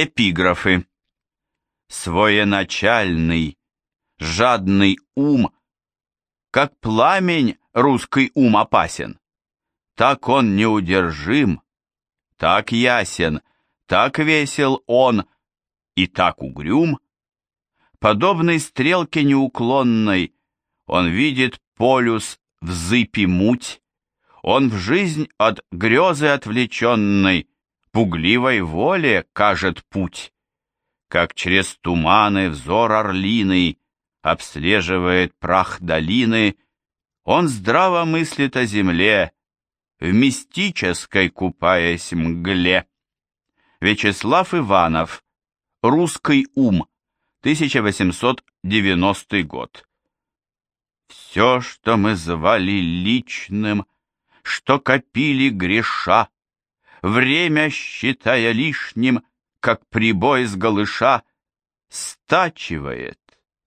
Эпиграфы. Своеначальный, жадный ум, как пламень русский ум опасен, так он неудержим, так ясен, так весел он и так угрюм. Подобный стрелке неуклонной, он видит полюс в зыпи муть, он в жизнь от грезы отвлеченной, пугливой воле кажет путь. Как через туманы взор орлиный обслеживает прах долины, он здраво мыслит о земле, в мистической купаясь мгле. Вячеслав Иванов, «Русский ум», 1890 год. Все, что мы звали личным, что копили греша, время считая лишним, как прибой с голыша, стачивает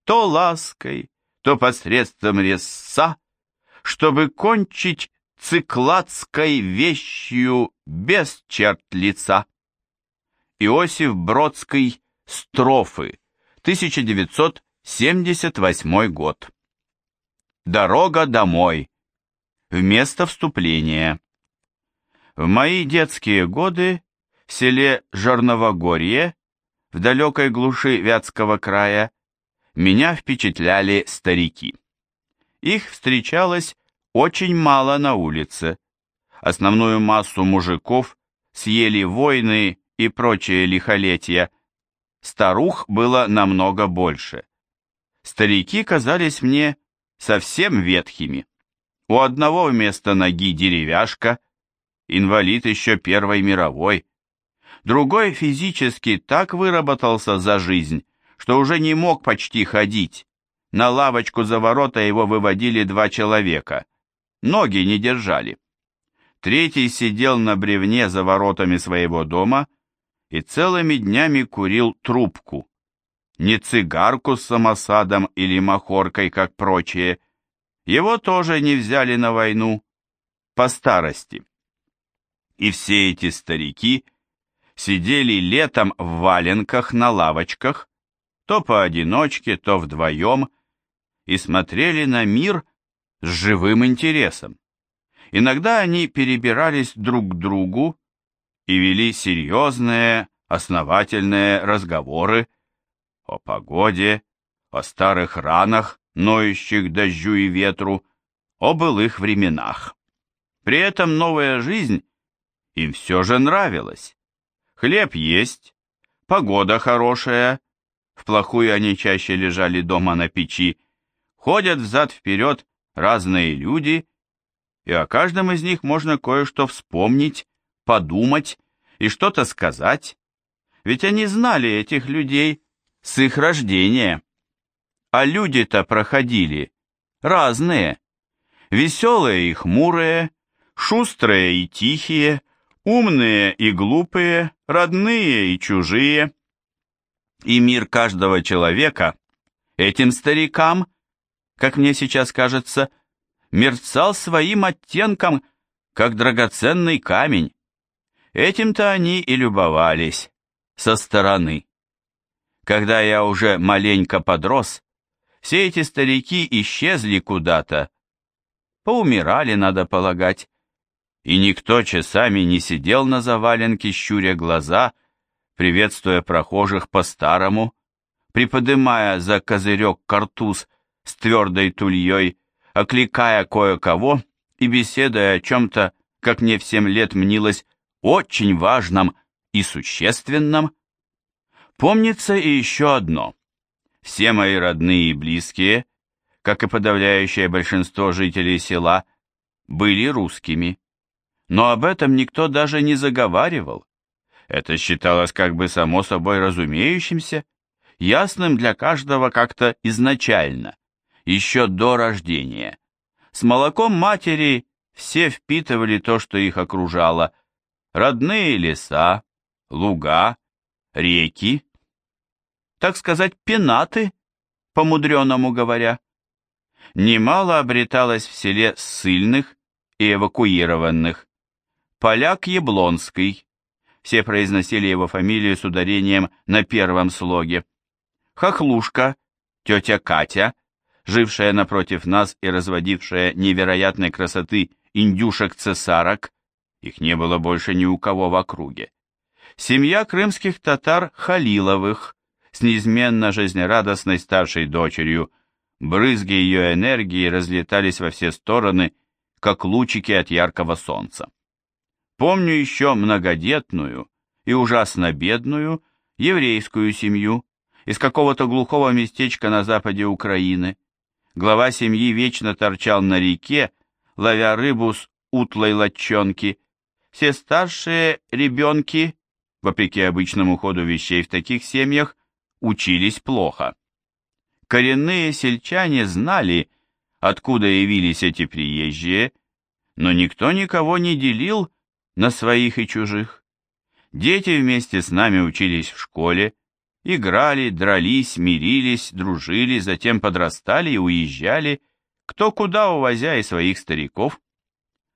то лаской, то посредством резца, чтобы кончить цикладской вещью без черт лица. Иосиф Бродский, строфы, 1978 год. Дорога домой. Вместо вступления. В мои детские годы в селе Жерновогорье, в далекой глуши Вятского края, меня впечатляли старики. Их встречалось очень мало на улице. Основную массу мужиков съели войны и прочие лихолетия. Старух было намного больше. Старики казались мне совсем ветхими. У одного вместо ноги деревяшка, инвалид еще Первой мировой. Другой физически так выработался за жизнь, что уже не мог почти ходить. На лавочку за ворота его выводили два человека. Ноги не держали. Третий сидел на бревне за воротами своего дома и целыми днями курил трубку. Не цигарку с самосадом или махоркой, как прочие. Его тоже не взяли на войну. По старости. И все эти старики сидели летом в валенках на лавочках, то поодиночке, то вдвоем, и смотрели на мир с живым интересом. Иногда они перебирались друг к другу и вели серьезные, основательные разговоры о погоде, о старых ранах, ноющих дождю и ветру, о былых временах. При этом новая жизнь им все же нравилась. Хлеб есть, погода хорошая, в плохую они чаще лежали дома на печи, ходят взад-вперед разные люди, и о каждом из них можно кое-что вспомнить, подумать и что-то сказать, ведь они знали этих людей с их рождения. А люди-то проходили разные, веселые и хмурые, шустрые и тихие, умные и глупые, родные и чужие. И мир каждого человека этим старикам, как мне сейчас кажется, мерцал своим оттенком, как драгоценный камень. Этим-то они и любовались со стороны. Когда я уже маленько подрос, все эти старики исчезли куда-то, поумирали, надо полагать, и никто часами не сидел на заваленке, щуря глаза, приветствуя прохожих по-старому, приподымая за козырек картуз с твердой тульей, окликая кое-кого и беседуя о чем-то, как мне в семь лет мнилось, очень важном и существенном. Помнится и еще одно. Все мои родные и близкие, как и подавляющее большинство жителей села, были русскими но об этом никто даже не заговаривал. Это считалось как бы само собой разумеющимся, ясным для каждого как-то изначально, еще до рождения. С молоком матери все впитывали то, что их окружало, родные леса, луга, реки, так сказать, пенаты, по-мудреному говоря. Немало обреталось в селе ссыльных и эвакуированных, Поляк Яблонский, Все произносили его фамилию с ударением на первом слоге. Хохлушка, тетя Катя, жившая напротив нас и разводившая невероятной красоты индюшек-цесарок, их не было больше ни у кого в округе. Семья крымских татар Халиловых с неизменно жизнерадостной старшей дочерью, брызги ее энергии разлетались во все стороны, как лучики от яркого солнца. Помню еще многодетную и ужасно бедную еврейскую семью из какого-то глухого местечка на западе Украины. Глава семьи вечно торчал на реке, ловя рыбу с утлой лочонки. Все старшие ребенки, вопреки обычному ходу вещей в таких семьях, учились плохо. Коренные сельчане знали, откуда явились эти приезжие, но никто никого не делил на своих и чужих. Дети вместе с нами учились в школе, играли, дрались, мирились, дружили, затем подрастали и уезжали, кто куда увозя и своих стариков.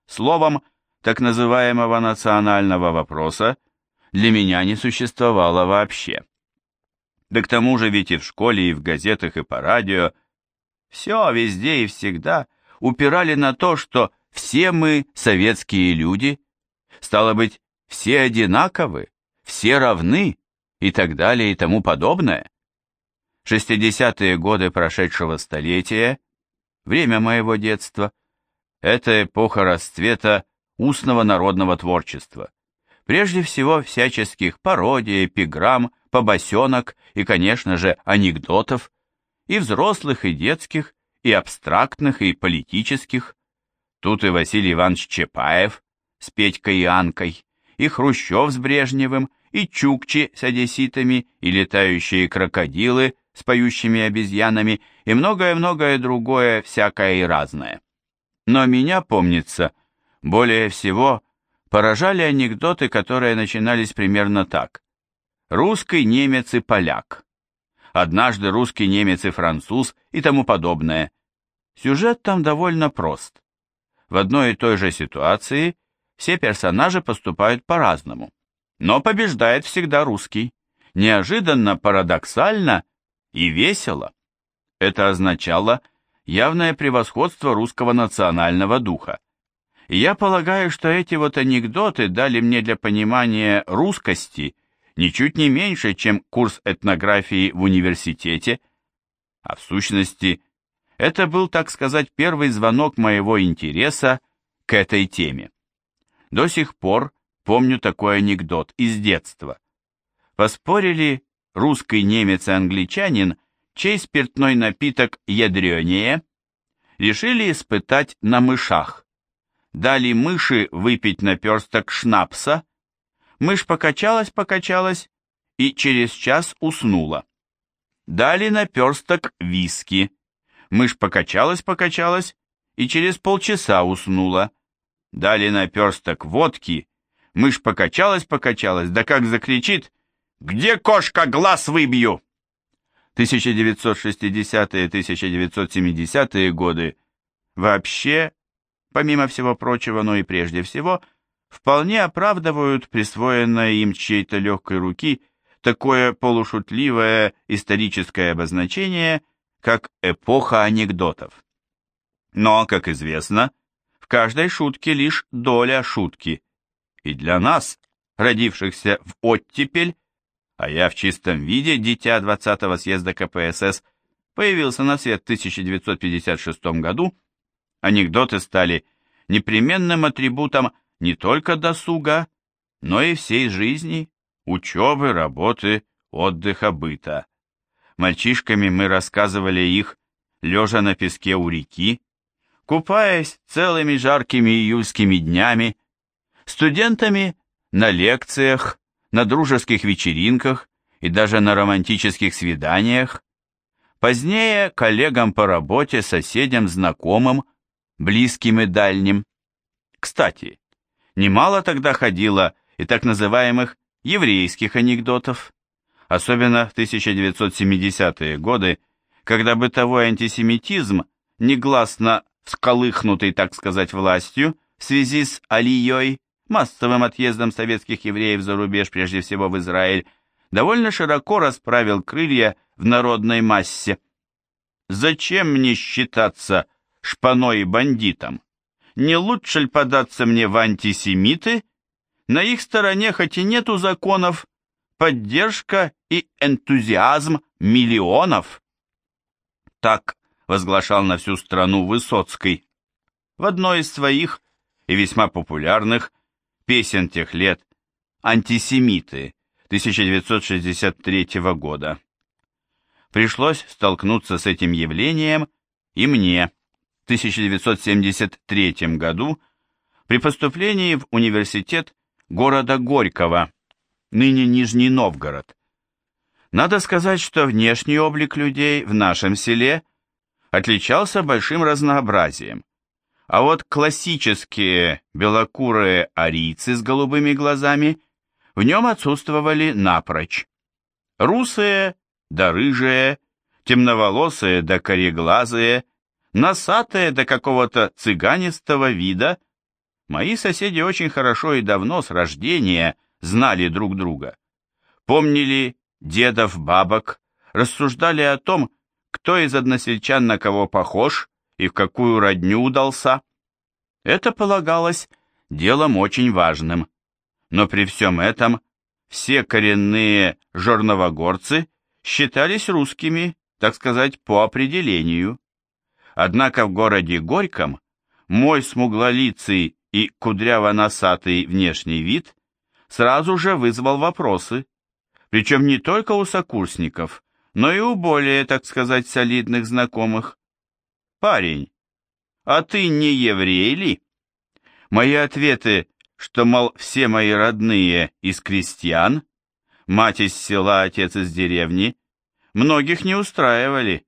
Словом, так называемого национального вопроса для меня не существовало вообще. Да к тому же ведь и в школе, и в газетах, и по радио все везде и всегда упирали на то, что все мы советские люди, стало быть, все одинаковы, все равны и так далее и тому подобное. Шестидесятые годы прошедшего столетия, время моего детства, это эпоха расцвета устного народного творчества. Прежде всего всяческих пародий, эпиграмм, побосенок и, конечно же, анекдотов, и взрослых, и детских, и абстрактных, и политических. Тут и Василий Иванович Чапаев с Петькой и Анкой, и Хрущев с Брежневым, и Чукчи с одесситами, и летающие крокодилы с поющими обезьянами, и многое-многое другое, всякое и разное. Но меня, помнится, более всего поражали анекдоты, которые начинались примерно так. Русский, немец и поляк. Однажды русский, немец и француз и тому подобное. Сюжет там довольно прост. В одной и той же ситуации все персонажи поступают по-разному. Но побеждает всегда русский. Неожиданно, парадоксально и весело. Это означало явное превосходство русского национального духа. И я полагаю, что эти вот анекдоты дали мне для понимания русскости ничуть не меньше, чем курс этнографии в университете, а в сущности это был, так сказать, первый звонок моего интереса к этой теме. До сих пор помню такой анекдот из детства. Поспорили русский немец и англичанин, чей спиртной напиток ядренее, решили испытать на мышах. Дали мыши выпить наперсток шнапса, мышь покачалась-покачалась и через час уснула. Дали наперсток виски, мышь покачалась-покачалась и через полчаса уснула. Дали наперсток водки, мышь покачалась-покачалась, да как закричит «Где кошка, глаз выбью!» 1960-1970-е годы вообще, помимо всего прочего, но и прежде всего, вполне оправдывают присвоенное им чьей-то легкой руки такое полушутливое историческое обозначение, как эпоха анекдотов. Но, как известно, в каждой шутке лишь доля шутки, и для нас, родившихся в оттепель, а я в чистом виде, дитя 20-го съезда КПСС, появился на свет в 1956 году, анекдоты стали непременным атрибутом не только досуга, но и всей жизни, учебы, работы, отдыха, быта. Мальчишками мы рассказывали их, лежа на песке у реки, купаясь целыми жаркими июльскими днями, студентами на лекциях, на дружеских вечеринках и даже на романтических свиданиях, позднее коллегам по работе, соседям, знакомым, близким и дальним. Кстати, немало тогда ходило и так называемых еврейских анекдотов, особенно в 1970-е годы, когда бытовой антисемитизм, негласно всколыхнутый, так сказать, властью в связи с Алией, массовым отъездом советских евреев за рубеж, прежде всего в Израиль, довольно широко расправил крылья в народной массе. Зачем мне считаться шпаной бандитом? Не лучше ли податься мне в антисемиты? На их стороне хоть и нету законов, поддержка и энтузиазм миллионов. Так возглашал на всю страну Высоцкий. В одной из своих и весьма популярных песен тех лет «Антисемиты» 1963 года. Пришлось столкнуться с этим явлением и мне в 1973 году при поступлении в университет города Горького, ныне Нижний Новгород. Надо сказать, что внешний облик людей в нашем селе отличался большим разнообразием. А вот классические белокурые арийцы с голубыми глазами в нем отсутствовали напрочь. Русые да рыжие, темноволосые да кореглазые, носатые до какого-то цыганистого вида, мои соседи очень хорошо и давно с рождения знали друг друга. Помнили дедов, бабок, рассуждали о том, кто из односельчан на кого похож и в какую родню удался. Это полагалось делом очень важным. Но при всем этом все коренные жорновогорцы считались русскими, так сказать, по определению. Однако в городе Горьком мой смуглолицый и кудряво-носатый внешний вид сразу же вызвал вопросы, причем не только у сокурсников, но и у более, так сказать, солидных знакомых. «Парень, а ты не еврей ли?» Мои ответы, что, мол, все мои родные из крестьян, мать из села, отец из деревни, многих не устраивали.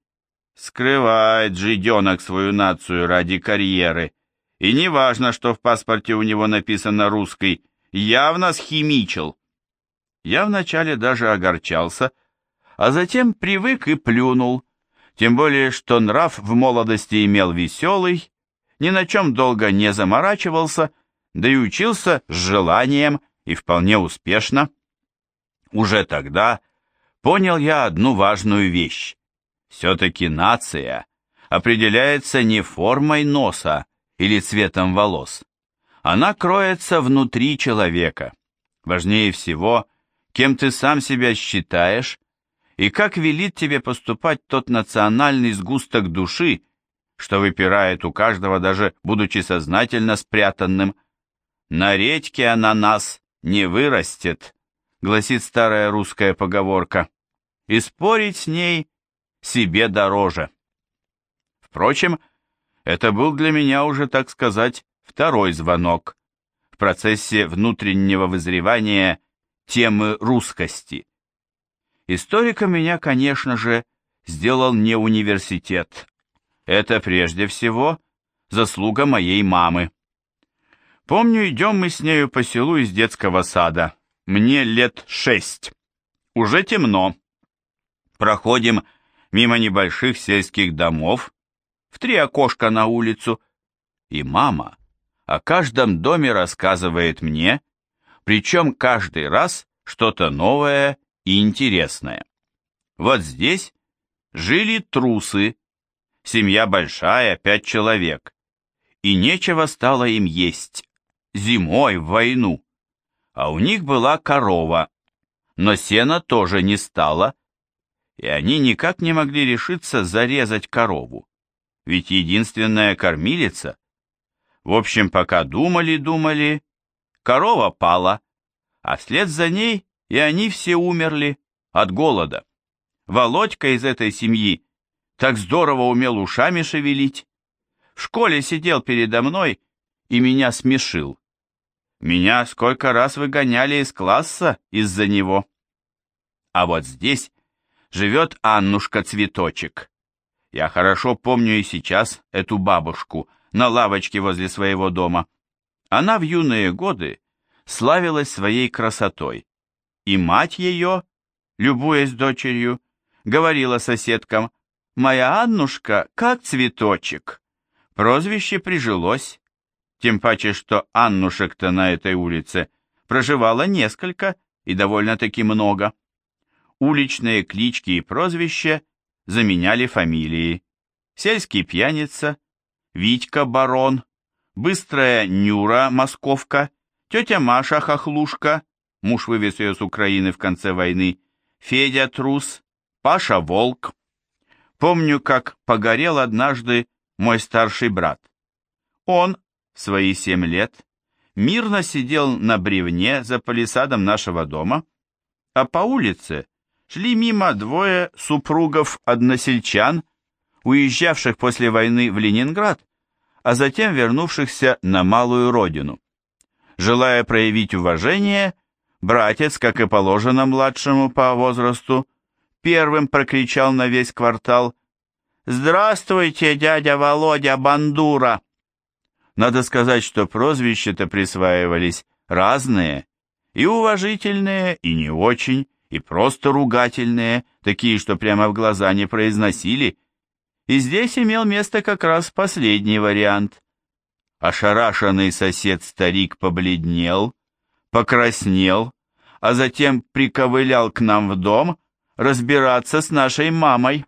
Скрывает жиденок свою нацию ради карьеры. И не важно, что в паспорте у него написано русский, явно схимичил. Я вначале даже огорчался, а затем привык и плюнул, тем более, что нрав в молодости имел веселый, ни на чем долго не заморачивался, да и учился с желанием и вполне успешно. Уже тогда понял я одну важную вещь. Все-таки нация определяется не формой носа или цветом волос. Она кроется внутри человека. Важнее всего, кем ты сам себя считаешь и как велит тебе поступать тот национальный сгусток души, что выпирает у каждого, даже будучи сознательно спрятанным. «На редьке она нас не вырастет», — гласит старая русская поговорка, «и спорить с ней себе дороже». Впрочем, это был для меня уже, так сказать, второй звонок в процессе внутреннего вызревания темы русскости. Историком меня, конечно же, сделал не университет. Это прежде всего заслуга моей мамы. Помню, идем мы с нею по селу из детского сада. Мне лет шесть. Уже темно. Проходим мимо небольших сельских домов, в три окошка на улицу, и мама о каждом доме рассказывает мне, причем каждый раз что-то новое и интересное. Вот здесь жили трусы, семья большая, пять человек, и нечего стало им есть, зимой в войну. А у них была корова, но сена тоже не стало, и они никак не могли решиться зарезать корову, ведь единственная кормилица. В общем, пока думали-думали, корова пала, а вслед за ней и они все умерли от голода. Володька из этой семьи так здорово умел ушами шевелить. В школе сидел передо мной и меня смешил. Меня сколько раз выгоняли из класса из-за него. А вот здесь живет Аннушка Цветочек. Я хорошо помню и сейчас эту бабушку на лавочке возле своего дома. Она в юные годы славилась своей красотой и мать ее, любуясь дочерью, говорила соседкам, «Моя Аннушка как цветочек». Прозвище прижилось, тем паче, что Аннушек-то на этой улице проживало несколько и довольно-таки много. Уличные клички и прозвища заменяли фамилии. Сельский пьяница, Витька Барон, Быстрая Нюра Московка, тетя Маша Хохлушка, муж вывез ее с Украины в конце войны, Федя Трус, Паша Волк. Помню, как погорел однажды мой старший брат. Он, свои семь лет, мирно сидел на бревне за палисадом нашего дома, а по улице шли мимо двое супругов-односельчан, уезжавших после войны в Ленинград, а затем вернувшихся на малую родину. Желая проявить уважение, братец, как и положено младшему по возрасту, первым прокричал на весь квартал «Здравствуйте, дядя Володя Бандура!» Надо сказать, что прозвища-то присваивались разные, и уважительные, и не очень, и просто ругательные, такие, что прямо в глаза не произносили. И здесь имел место как раз последний вариант. Ошарашенный сосед-старик побледнел, покраснел, а затем приковылял к нам в дом разбираться с нашей мамой.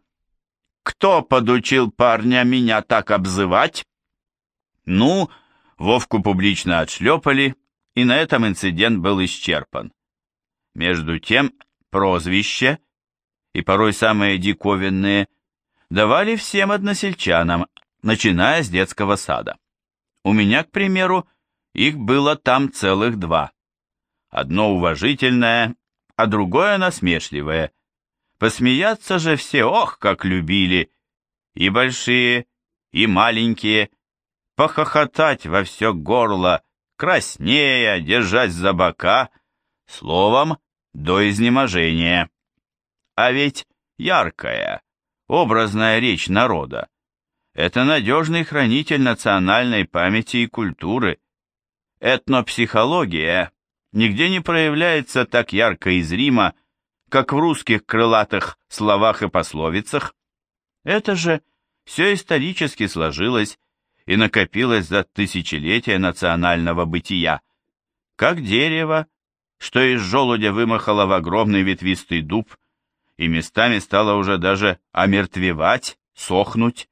Кто подучил парня меня так обзывать? Ну, Вовку публично отшлепали, и на этом инцидент был исчерпан. Между тем, прозвище, и порой самые диковинные, давали всем односельчанам, начиная с детского сада. У меня, к примеру, их было там целых два. Одно уважительное, а другое насмешливое. Посмеяться же все, ох, как любили, и большие, и маленькие, похохотать во все горло, краснея, держась за бока, словом, до изнеможения. А ведь яркая, образная речь народа – это надежный хранитель национальной памяти и культуры. Этнопсихология нигде не проявляется так ярко и зримо, как в русских крылатых словах и пословицах. Это же все исторически сложилось и накопилось за тысячелетия национального бытия. Как дерево, что из желудя вымахало в огромный ветвистый дуб, и местами стало уже даже омертвевать, сохнуть.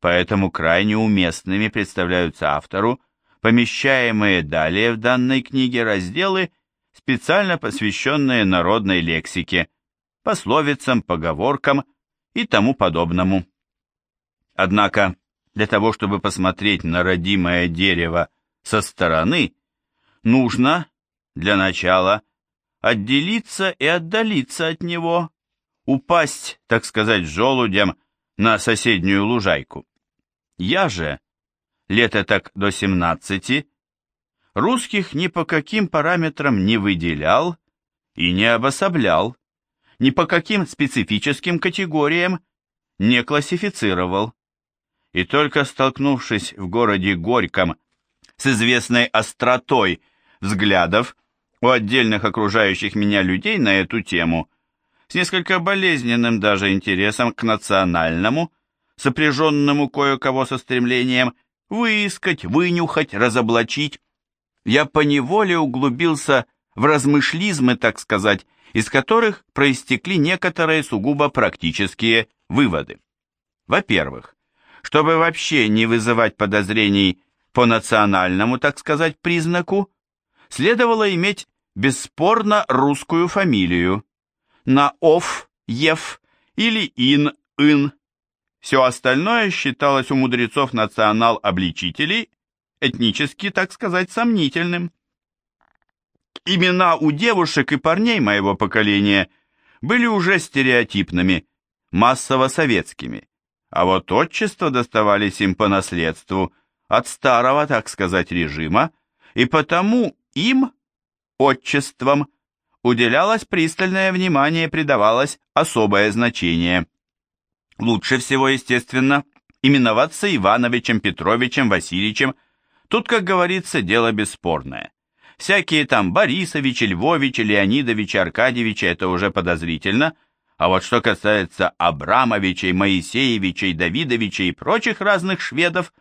Поэтому крайне уместными представляются автору помещаемые далее в данной книге разделы специально посвященные народной лексике, пословицам, поговоркам и тому подобному. Однако, для того, чтобы посмотреть на родимое дерево со стороны, нужно, для начала, отделиться и отдалиться от него, упасть, так сказать, желудем на соседнюю лужайку. Я же, лето так до семнадцати, русских ни по каким параметрам не выделял и не обособлял, ни по каким специфическим категориям не классифицировал. И только столкнувшись в городе Горьком с известной остротой взглядов у отдельных окружающих меня людей на эту тему, с несколько болезненным даже интересом к национальному, сопряженному кое-кого со стремлением выискать, вынюхать, разоблачить, я поневоле углубился в размышлизмы, так сказать, из которых проистекли некоторые сугубо практические выводы. Во-первых, чтобы вообще не вызывать подозрений по национальному, так сказать, признаку, следовало иметь бесспорно русскую фамилию. На «ов», «ев» или «ин», «ин». Все остальное считалось у мудрецов национал-обличителей этнически, так сказать, сомнительным. Имена у девушек и парней моего поколения были уже стереотипными, массово советскими, а вот отчества доставались им по наследству от старого, так сказать, режима, и потому им, отчествам, уделялось пристальное внимание, придавалось особое значение. Лучше всего, естественно, именоваться Ивановичем, Петровичем, Васильевичем – Тут, как говорится, дело бесспорное. Всякие там Борисовичи, Львовичи, Леонидовичи, Аркадьевичи – это уже подозрительно, а вот что касается Абрамовичей, Моисеевичей, Давидовичей и прочих разных шведов,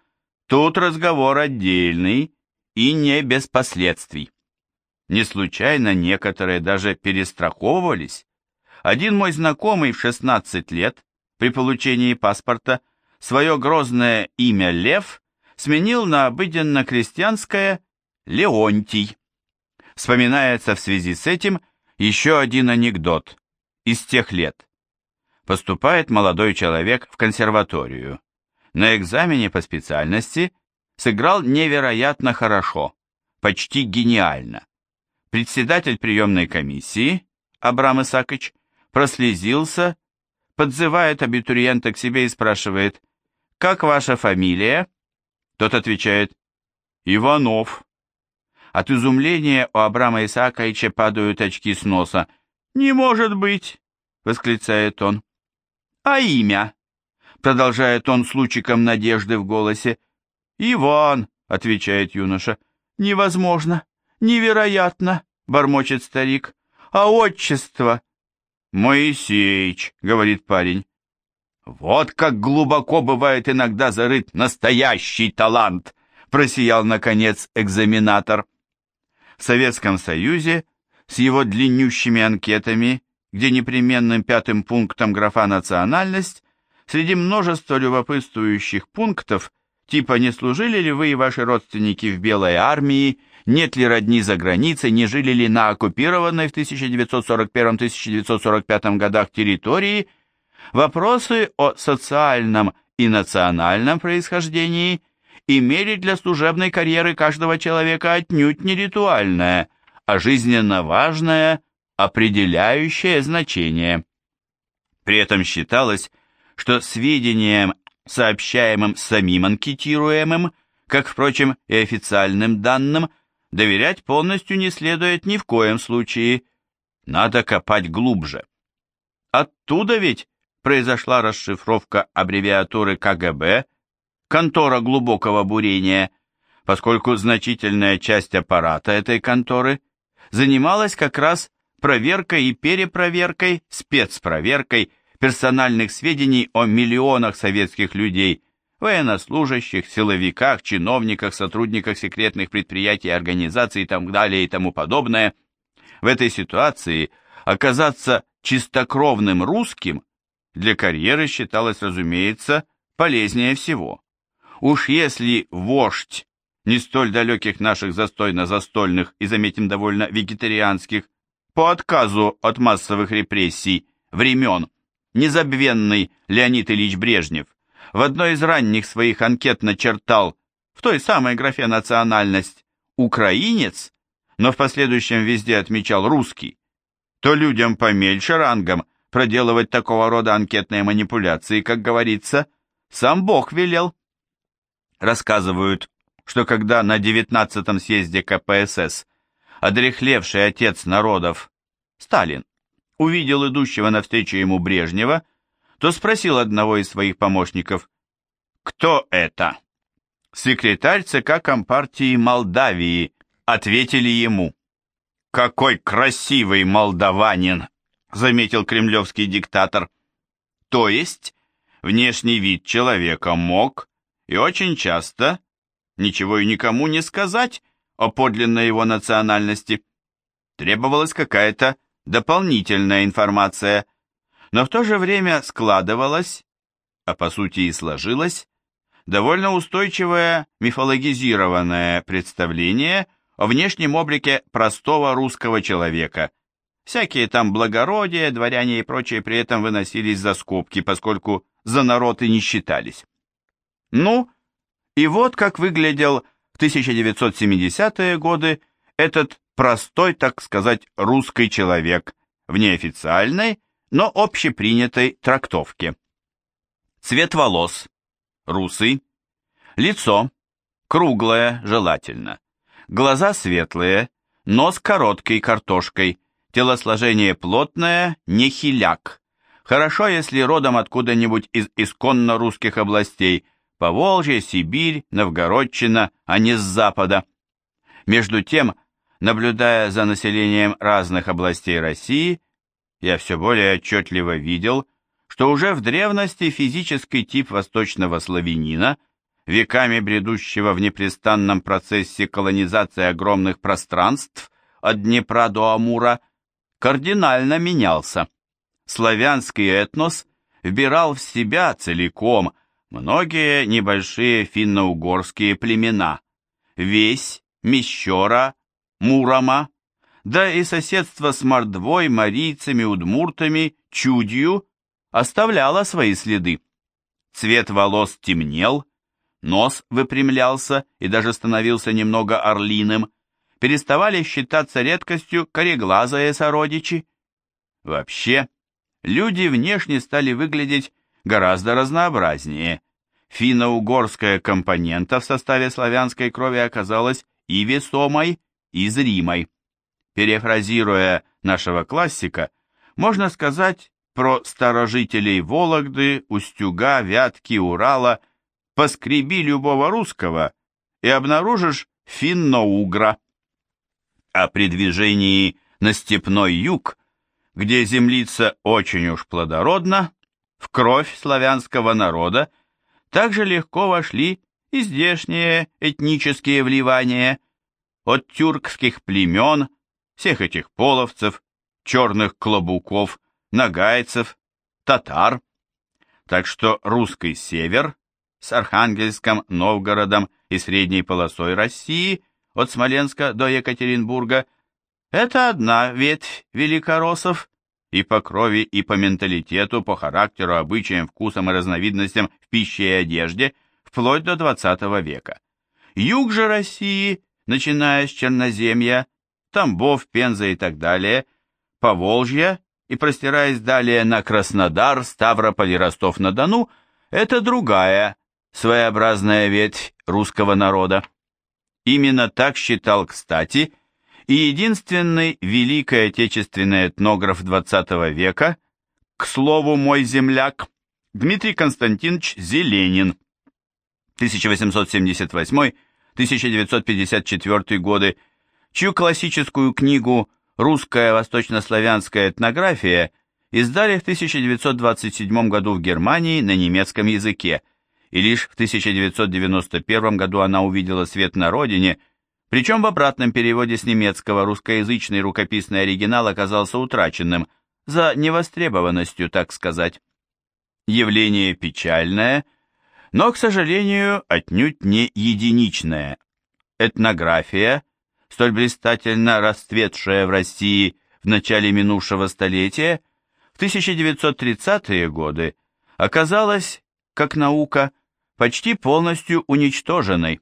Тут разговор отдельный и не без последствий. Не случайно некоторые даже перестраховывались. Один мой знакомый в 16 лет при получении паспорта свое грозное имя Лев сменил на обыденно-крестьянское Леонтий. Вспоминается в связи с этим еще один анекдот из тех лет. Поступает молодой человек в консерваторию. На экзамене по специальности сыграл невероятно хорошо, почти гениально. Председатель приемной комиссии, Абрам Исакович, прослезился, подзывает абитуриента к себе и спрашивает, «Как ваша фамилия?» Тот отвечает, «Иванов». От изумления у Абрама Исааковича падают очки с носа. «Не может быть!» — восклицает он. «А имя?» — продолжает он с лучиком надежды в голосе. «Иван», — отвечает юноша. «Невозможно, невероятно», — бормочет старик. «А отчество?» «Моисеич», — говорит парень. «Вот как глубоко бывает иногда зарыт настоящий талант», — просиял, наконец, экзаменатор. В Советском Союзе с его длиннющими анкетами, где непременным пятым пунктом графа «национальность», среди множества любопытствующих пунктов, типа «не служили ли вы и ваши родственники в Белой армии», «нет ли родни за границей», «не жили ли на оккупированной в 1941-1945 годах территории», вопросы о социальном и национальном происхождении имели для служебной карьеры каждого человека отнюдь не ритуальное, а жизненно важное, определяющее значение. При этом считалось, что сведениям, сообщаемым самим анкетируемым, как, впрочем, и официальным данным, доверять полностью не следует ни в коем случае. Надо копать глубже. Оттуда ведь произошла расшифровка аббревиатуры КГБ «Контора глубокого бурения», поскольку значительная часть аппарата этой конторы занималась как раз проверкой и перепроверкой, спецпроверкой персональных сведений о миллионах советских людей, военнослужащих, силовиках, чиновниках, сотрудниках секретных предприятий, организаций и так далее и тому подобное. В этой ситуации оказаться чистокровным русским для карьеры считалось, разумеется, полезнее всего. Уж если вождь не столь далеких наших застойно-застольных и, заметим, довольно вегетарианских, по отказу от массовых репрессий, времен, незабвенный Леонид Ильич Брежнев в одной из ранних своих анкет начертал в той самой графе национальность «украинец», но в последующем везде отмечал «русский», то людям помельче рангом проделывать такого рода анкетные манипуляции, как говорится, сам Бог велел. Рассказывают, что когда на 19-м съезде КПСС одрехлевший отец народов Сталин увидел идущего навстречу ему Брежнева, то спросил одного из своих помощников, «Кто это?» Секретарь ЦК Компартии Молдавии ответили ему. «Какой красивый молдаванин!» заметил кремлевский диктатор. То есть, внешний вид человека мог и очень часто ничего и никому не сказать о подлинной его национальности. Требовалась какая-то дополнительная информация, но в то же время складывалась, а по сути и сложилась, довольно устойчивое мифологизированное представление о внешнем облике простого русского человека. Всякие там благородия, дворяне и прочее при этом выносились за скобки, поскольку за народ и не считались. Ну, и вот как выглядел в 1970-е годы этот простой, так сказать, русский человек в неофициальной, но общепринятой трактовке. Цвет волос – русый, лицо – круглое, желательно, глаза светлые, нос короткий, картошкой, телосложение плотное, не хиляк. Хорошо, если родом откуда-нибудь из исконно русских областей – Поволжье, Сибирь, Новгородчина, а не с запада. Между тем, наблюдая за населением разных областей России, я все более отчетливо видел, что уже в древности физический тип восточного славянина веками бредущего в непрестанном процессе колонизации огромных пространств от Днепра до Амура, кардинально менялся. Славянский этнос вбирал в себя целиком многие небольшие финно-угорские племена, Весь, Мещера, Мурома, да и соседство с Мордвой, марийцами, удмуртами, Чудью оставляло свои следы. Цвет волос темнел, нос выпрямлялся и даже становился немного орлиным, переставали считаться редкостью кореглазые сородичи. Вообще, люди внешне стали выглядеть гораздо разнообразнее. Финно-угорская компонента в составе славянской крови оказалась и весомой, и зримой. Перефразируя нашего классика, можно сказать про старожителей Вологды, Устюга, Вятки, Урала, поскреби любого русского и обнаружишь финно-угра. А при движении на степной юг, где землица очень уж плодородна, в кровь славянского народа также легко вошли и здешние этнические вливания от тюркских племен, всех этих половцев, черных клобуков, нагайцев, татар. Так что русский север с Архангельском, Новгородом и средней полосой России от Смоленска до Екатеринбурга – это одна ветвь великороссов, и по крови, и по менталитету, по характеру, обычаям, вкусам и разновидностям в пище и одежде, вплоть до XX века. Юг же России, начиная с Черноземья, Тамбов, Пенза и так далее, Поволжья и простираясь далее на Краснодар, Ставрополь и Ростов-на-Дону, это другая, своеобразная ветвь русского народа. Именно так считал, кстати, и единственный великий отечественный этнограф XX века, к слову, мой земляк, Дмитрий Константинович Зеленин, 1878-1954 годы, чью классическую книгу «Русская восточнославянская этнография» издали в 1927 году в Германии на немецком языке, и лишь в 1991 году она увидела свет на родине – причем в обратном переводе с немецкого русскоязычный рукописный оригинал оказался утраченным, за невостребованностью, так сказать. Явление печальное, но, к сожалению, отнюдь не единичное. Этнография, столь блистательно расцветшая в России в начале минувшего столетия, в 1930-е годы оказалась, как наука, почти полностью уничтоженной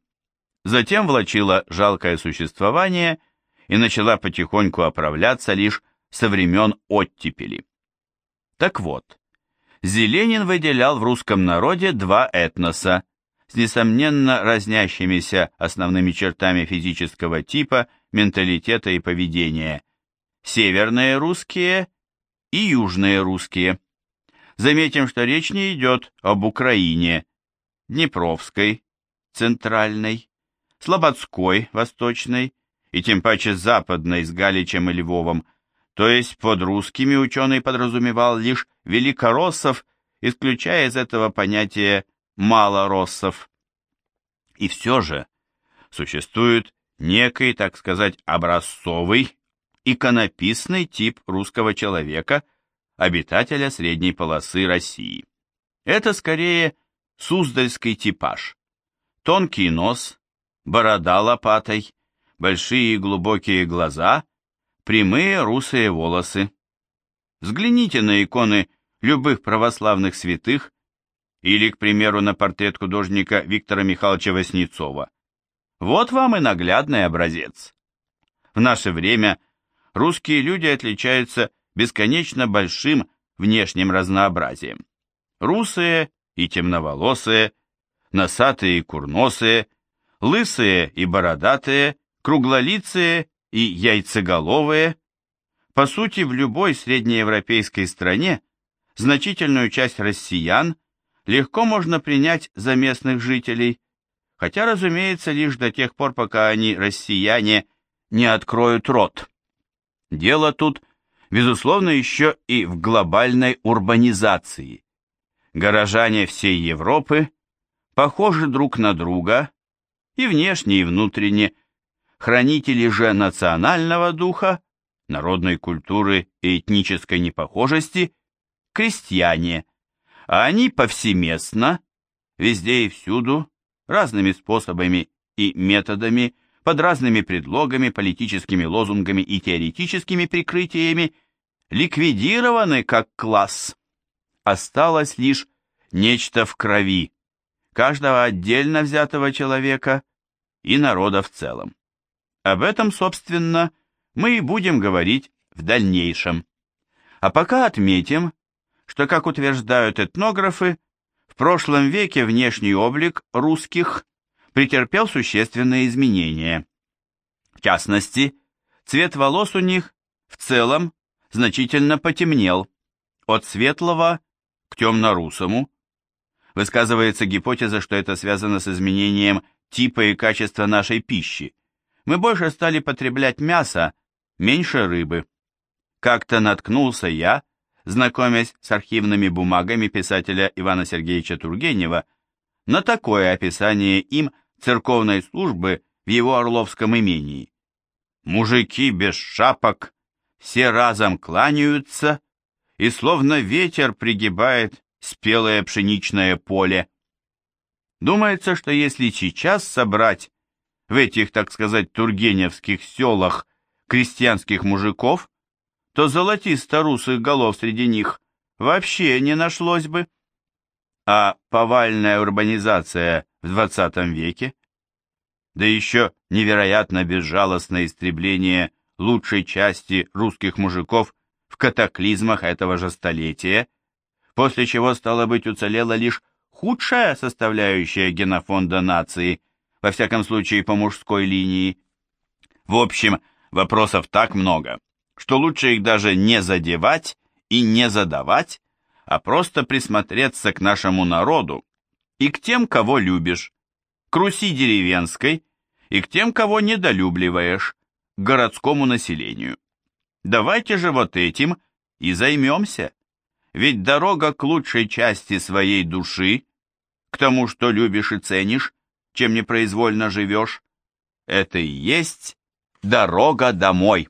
затем влачила жалкое существование и начала потихоньку оправляться лишь со времен оттепели. Так вот, Зеленин выделял в русском народе два этноса, с несомненно разнящимися основными чертами физического типа, менталитета и поведения. Северные русские и южные русские. Заметим, что речь не идет об Украине, Днепровской, Центральной, Слободской, Восточной, и тем паче Западной с Галичем и Львовом, то есть под русскими ученый подразумевал лишь великороссов, исключая из этого понятия малороссов. И все же существует некий, так сказать, образцовый, иконописный тип русского человека, обитателя средней полосы России. Это скорее суздальский типаж. Тонкий нос, борода лопатой, большие глубокие глаза, прямые русые волосы. Взгляните на иконы любых православных святых или, к примеру, на портрет художника Виктора Михайловича Васнецова. Вот вам и наглядный образец. В наше время русские люди отличаются бесконечно большим внешним разнообразием. Русые и темноволосые, носатые и курносые, лысые и бородатые, круглолицые и яйцеголовые. По сути, в любой среднеевропейской стране значительную часть россиян легко можно принять за местных жителей, хотя, разумеется, лишь до тех пор, пока они, россияне, не откроют рот. Дело тут, безусловно, еще и в глобальной урбанизации. Горожане всей Европы похожи друг на друга и внешне, и внутренне, хранители же национального духа, народной культуры и этнической непохожести, крестьяне, а они повсеместно, везде и всюду, разными способами и методами, под разными предлогами, политическими лозунгами и теоретическими прикрытиями, ликвидированы как класс. Осталось лишь нечто в крови каждого отдельно взятого человека и народа в целом. Об этом, собственно, мы и будем говорить в дальнейшем. А пока отметим, что, как утверждают этнографы, в прошлом веке внешний облик русских претерпел существенные изменения. В частности, цвет волос у них в целом значительно потемнел от светлого к темно-русому. Высказывается гипотеза, что это связано с изменением типа и качества нашей пищи. Мы больше стали потреблять мясо, меньше рыбы. Как-то наткнулся я, знакомясь с архивными бумагами писателя Ивана Сергеевича Тургенева, на такое описание им церковной службы в его Орловском имении. Мужики без шапок, все разом кланяются, и словно ветер пригибает спелое пшеничное поле. Думается, что если сейчас собрать в этих, так сказать, тургеневских селах крестьянских мужиков, то золотисто-русых голов среди них вообще не нашлось бы. А повальная урбанизация в 20 веке, да еще невероятно безжалостное истребление лучшей части русских мужиков в катаклизмах этого же столетия, после чего, стало быть, уцелела лишь худшая составляющая генофонда нации, во всяком случае по мужской линии. В общем, вопросов так много, что лучше их даже не задевать и не задавать, а просто присмотреться к нашему народу и к тем, кого любишь, к Руси деревенской и к тем, кого недолюбливаешь, к городскому населению. Давайте же вот этим и займемся. Ведь дорога к лучшей части своей души, к тому, что любишь и ценишь, чем непроизвольно живешь, это и есть дорога домой.